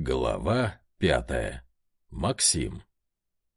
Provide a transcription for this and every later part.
Глава пятая. Максим.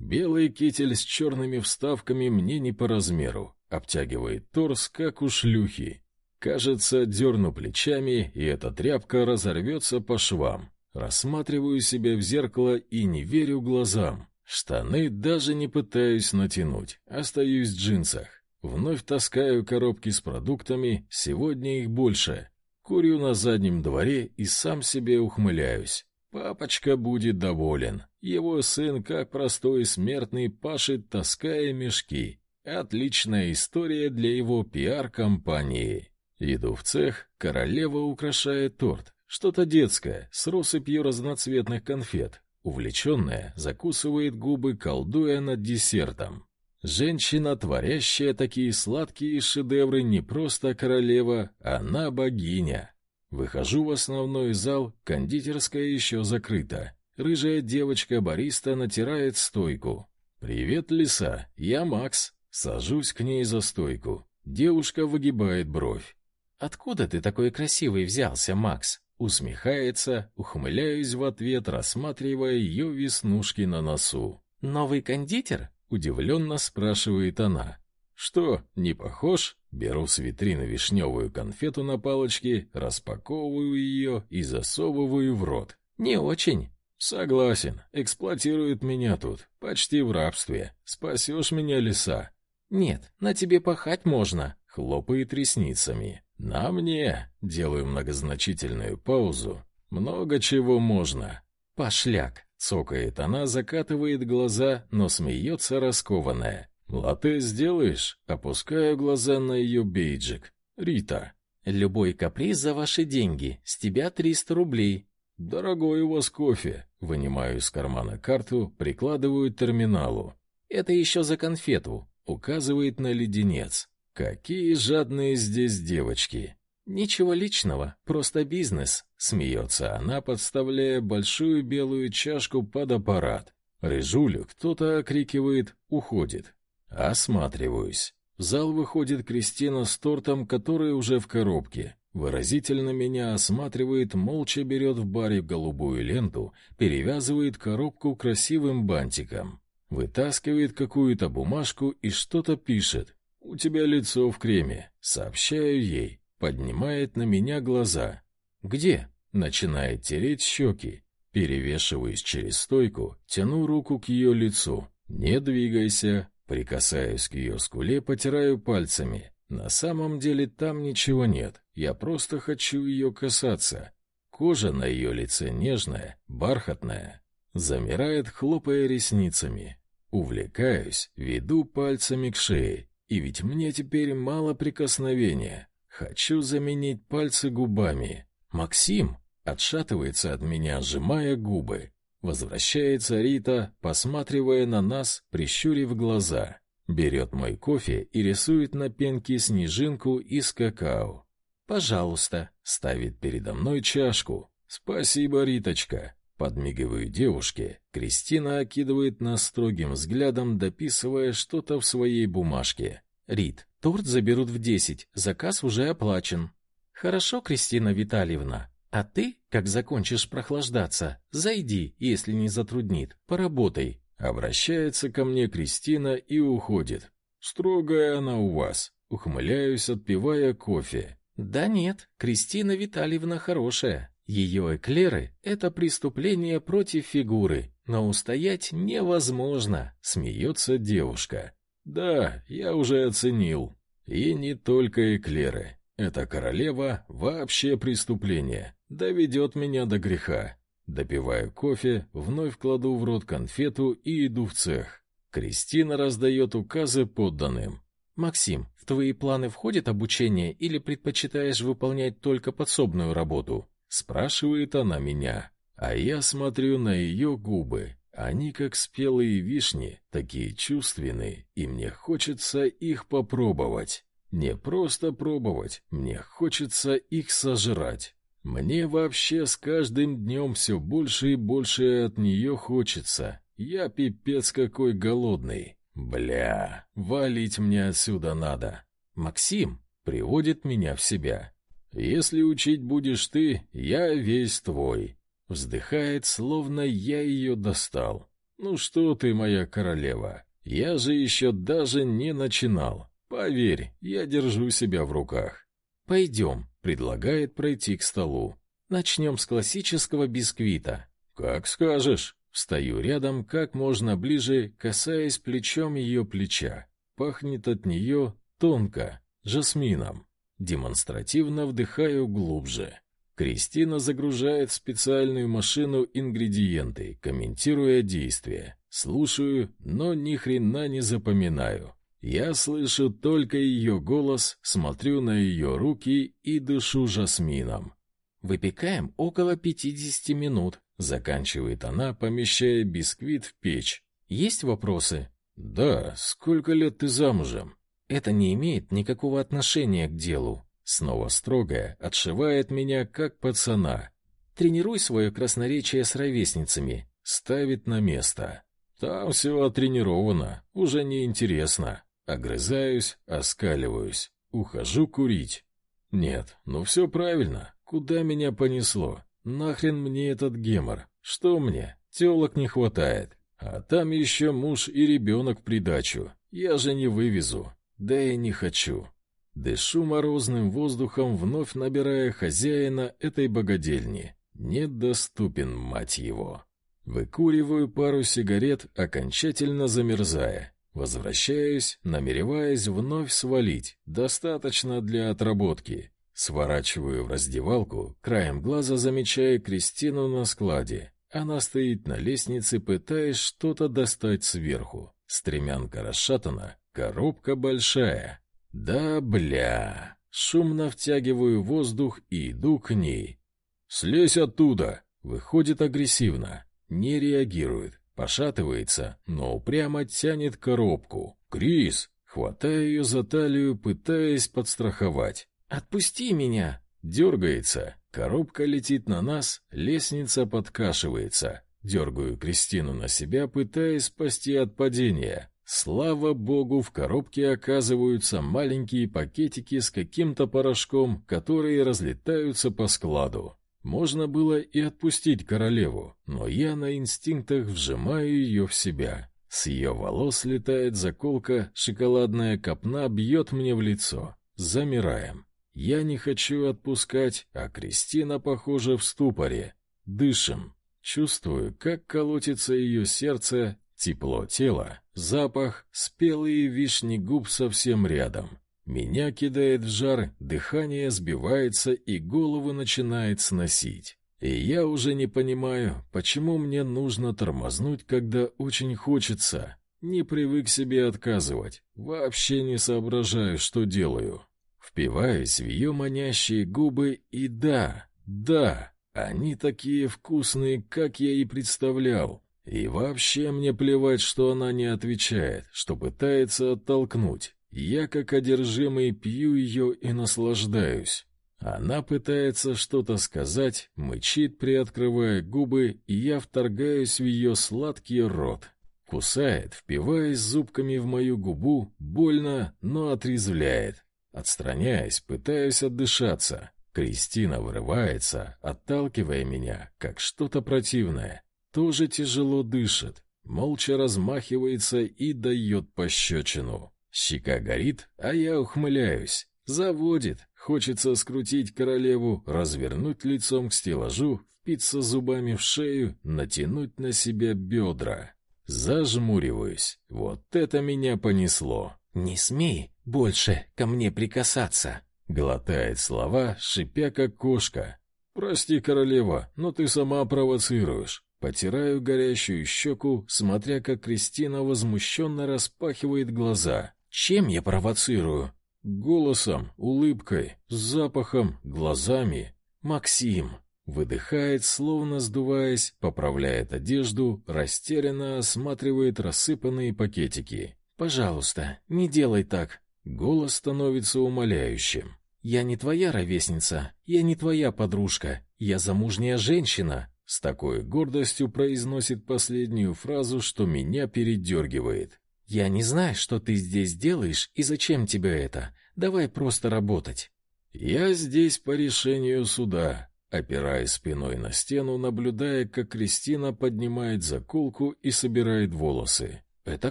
Белый китель с черными вставками мне не по размеру, обтягивает торс, как у шлюхи. Кажется, дерну плечами, и эта тряпка разорвется по швам. Рассматриваю себя в зеркало и не верю глазам. Штаны даже не пытаюсь натянуть, остаюсь в джинсах. Вновь таскаю коробки с продуктами, сегодня их больше. Курю на заднем дворе и сам себе ухмыляюсь. Папочка будет доволен. Его сын, как простой смертный, пашет, таская мешки. Отличная история для его пиар-компании. Иду в цех, королева украшает торт. Что-то детское, с россыпью разноцветных конфет. Увлеченная, закусывает губы, колдуя над десертом. Женщина, творящая такие сладкие шедевры, не просто королева, она богиня. Выхожу в основной зал, кондитерская еще закрыта. Рыжая девочка-бариста натирает стойку. «Привет, лиса, я Макс». Сажусь к ней за стойку. Девушка выгибает бровь. «Откуда ты такой красивый взялся, Макс?» Усмехается, ухмыляюсь в ответ, рассматривая ее веснушки на носу. «Новый кондитер?» — удивленно спрашивает она. Что, не похож? Беру с витрины вишневую конфету на палочке, распаковываю ее и засовываю в рот. Не очень. Согласен, эксплуатирует меня тут, почти в рабстве. Спасешь меня, лиса? Нет, на тебе пахать можно. Хлопает ресницами. На мне. Делаю многозначительную паузу. Много чего можно. Пошляк. Цокает она, закатывает глаза, но смеется раскованная. «Латте сделаешь?» Опускаю глаза на ее бейджик. «Рита». «Любой каприз за ваши деньги. С тебя триста рублей». «Дорогой у вас кофе». Вынимаю из кармана карту, прикладываю к терминалу. «Это еще за конфету», — указывает на леденец. «Какие жадные здесь девочки!» «Ничего личного, просто бизнес», — смеется она, подставляя большую белую чашку под аппарат. Рыжулю кто-то окрикивает «Уходит». Осматриваюсь. В зал выходит Кристина с тортом, который уже в коробке. Выразительно меня осматривает, молча берет в баре голубую ленту, перевязывает коробку красивым бантиком. Вытаскивает какую-то бумажку и что-то пишет. «У тебя лицо в креме», — сообщаю ей. Поднимает на меня глаза. «Где?» — начинает тереть щеки. Перевешиваюсь через стойку, тяну руку к ее лицу. «Не двигайся», Прикасаюсь к ее скуле, потираю пальцами. На самом деле там ничего нет, я просто хочу ее касаться. Кожа на ее лице нежная, бархатная. Замирает, хлопая ресницами. Увлекаюсь, веду пальцами к шее. И ведь мне теперь мало прикосновения. Хочу заменить пальцы губами. «Максим!» отшатывается от меня, сжимая губы. Возвращается Рита, посматривая на нас, прищурив глаза. Берет мой кофе и рисует на пенке снежинку из какао. «Пожалуйста», — ставит передо мной чашку. «Спасибо, Риточка». Подмигиваю девушке. Кристина окидывает нас строгим взглядом, дописывая что-то в своей бумажке. «Рит, торт заберут в десять, заказ уже оплачен». «Хорошо, Кристина Витальевна», а ты, как закончишь прохлаждаться, зайди, если не затруднит, поработай. Обращается ко мне Кристина и уходит. Строгая она у вас. Ухмыляюсь, отпивая кофе. Да нет, Кристина Витальевна хорошая. Ее эклеры — это преступление против фигуры, но устоять невозможно, смеется девушка. Да, я уже оценил. И не только эклеры. Эта королева вообще преступление доведет меня до греха. Допиваю кофе, вновь кладу в рот конфету и иду в цех. Кристина раздает указы подданным. «Максим, в твои планы входит обучение или предпочитаешь выполнять только подсобную работу?» Спрашивает она меня. А я смотрю на ее губы. Они как спелые вишни, такие чувственные, и мне хочется их попробовать. Не просто пробовать, мне хочется их сожрать. Мне вообще с каждым днем все больше и больше от нее хочется. Я пипец какой голодный. Бля, валить мне отсюда надо. Максим приводит меня в себя. Если учить будешь ты, я весь твой. Вздыхает, словно я ее достал. «Ну что ты, моя королева, я же еще даже не начинал. Поверь, я держу себя в руках». «Пойдем», — предлагает пройти к столу. «Начнем с классического бисквита». «Как скажешь». Встаю рядом как можно ближе, касаясь плечом ее плеча. Пахнет от нее тонко, жасмином. Демонстративно вдыхаю глубже. Кристина загружает в специальную машину ингредиенты, комментируя действия. Слушаю, но ни хрена не запоминаю. Я слышу только ее голос, смотрю на ее руки и дышу жасмином. Выпекаем около 50 минут, заканчивает она, помещая бисквит в печь. Есть вопросы? Да, сколько лет ты замужем? Это не имеет никакого отношения к делу. Снова строгая, отшивает меня как пацана. Тренируй свое красноречие с ровесницами, ставит на место. Там все отренировано, уже не интересно. Огрызаюсь, оскаливаюсь, ухожу курить. Нет, ну все правильно. Куда меня понесло? Нахрен мне этот гемор? Что мне? Телок не хватает. А там еще муж и ребенок придачу. Я же не вывезу. Да и не хочу. Дышу морозным воздухом, вновь набирая хозяина этой богадельни. Недоступен, мать его. Выкуриваю пару сигарет, окончательно замерзая. Возвращаюсь, намереваясь вновь свалить. Достаточно для отработки. Сворачиваю в раздевалку, краем глаза замечая Кристину на складе. Она стоит на лестнице, пытаясь что-то достать сверху. Стремянка расшатана, коробка большая. Да, бля. Шумно втягиваю воздух и иду к ней. «Слезь оттуда!» Выходит агрессивно. Не реагирует. Пошатывается, но упрямо тянет коробку. «Крис!» Хватаю ее за талию, пытаясь подстраховать. «Отпусти меня!» Дергается. Коробка летит на нас, лестница подкашивается. Дергаю Кристину на себя, пытаясь спасти от падения. Слава богу, в коробке оказываются маленькие пакетики с каким-то порошком, которые разлетаются по складу. Можно было и отпустить королеву, но я на инстинктах вжимаю ее в себя. С ее волос летает заколка, шоколадная копна бьет мне в лицо. Замираем. Я не хочу отпускать, а Кристина, похоже, в ступоре. Дышим. Чувствую, как колотится ее сердце, тепло тела, запах, спелые вишни губ совсем рядом. Меня кидает в жар, дыхание сбивается и голову начинает сносить. И я уже не понимаю, почему мне нужно тормознуть, когда очень хочется. Не привык себе отказывать, вообще не соображаю, что делаю. Впиваюсь в ее манящие губы и да, да, они такие вкусные, как я и представлял. И вообще мне плевать, что она не отвечает, что пытается оттолкнуть. Я, как одержимый, пью ее и наслаждаюсь. Она пытается что-то сказать, мычит, приоткрывая губы, и я вторгаюсь в ее сладкий рот. Кусает, впиваясь зубками в мою губу, больно, но отрезвляет. Отстраняясь, пытаюсь отдышаться. Кристина вырывается, отталкивая меня, как что-то противное. Тоже тяжело дышит, молча размахивается и дает пощечину. Щека горит, а я ухмыляюсь. Заводит. Хочется скрутить королеву, развернуть лицом к стеллажу, впиться зубами в шею, натянуть на себя бедра. Зажмуриваюсь. Вот это меня понесло. «Не смей больше ко мне прикасаться!» Глотает слова, шипя как кошка. «Прости, королева, но ты сама провоцируешь. Потираю горящую щеку, смотря как Кристина возмущенно распахивает глаза. Чем я провоцирую? Голосом, улыбкой, запахом, глазами. Максим выдыхает, словно сдуваясь, поправляет одежду, растерянно осматривает рассыпанные пакетики. Пожалуйста, не делай так. Голос становится умоляющим. Я не твоя ровесница, я не твоя подружка, я замужняя женщина. С такой гордостью произносит последнюю фразу, что меня передергивает. Я не знаю, что ты здесь делаешь и зачем тебе это. Давай просто работать. Я здесь по решению суда. опираясь спиной на стену, наблюдая, как Кристина поднимает заколку и собирает волосы. «Это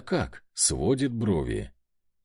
как?» — сводит брови.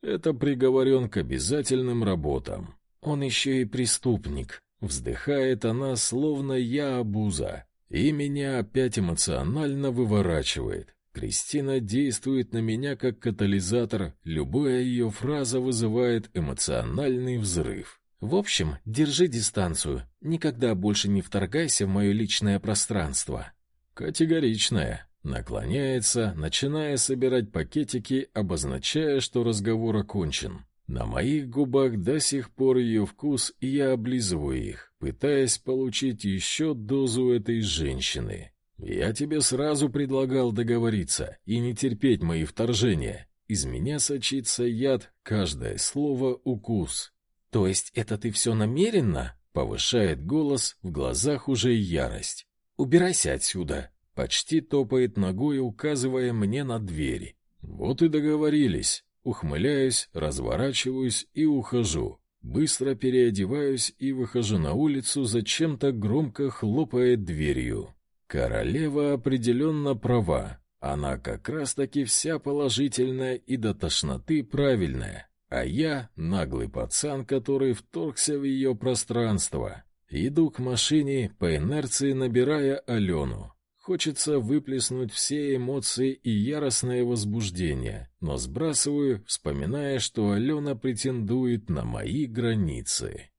«Это приговорен к обязательным работам. Он еще и преступник». Вздыхает она, словно я обуза, и меня опять эмоционально выворачивает. Кристина действует на меня как катализатор, любая ее фраза вызывает эмоциональный взрыв. В общем, держи дистанцию, никогда больше не вторгайся в мое личное пространство. Категоричная. Наклоняется, начиная собирать пакетики, обозначая, что разговор окончен. На моих губах до сих пор ее вкус, и я облизываю их, пытаясь получить еще дозу этой женщины. Я тебе сразу предлагал договориться и не терпеть мои вторжения. Из меня сочится яд, каждое слово — укус. То есть это ты все намеренно? Повышает голос, в глазах уже ярость. Убирайся отсюда. Почти топает ногой, указывая мне на двери. Вот и договорились. Ухмыляюсь, разворачиваюсь и ухожу. Быстро переодеваюсь и выхожу на улицу, зачем-то громко хлопая дверью. Королева определенно права. Она как раз-таки вся положительная и до тошноты правильная. А я — наглый пацан, который вторгся в ее пространство. Иду к машине, по инерции набирая Алену. Хочется выплеснуть все эмоции и яростное возбуждение, но сбрасываю, вспоминая, что Алена претендует на мои границы.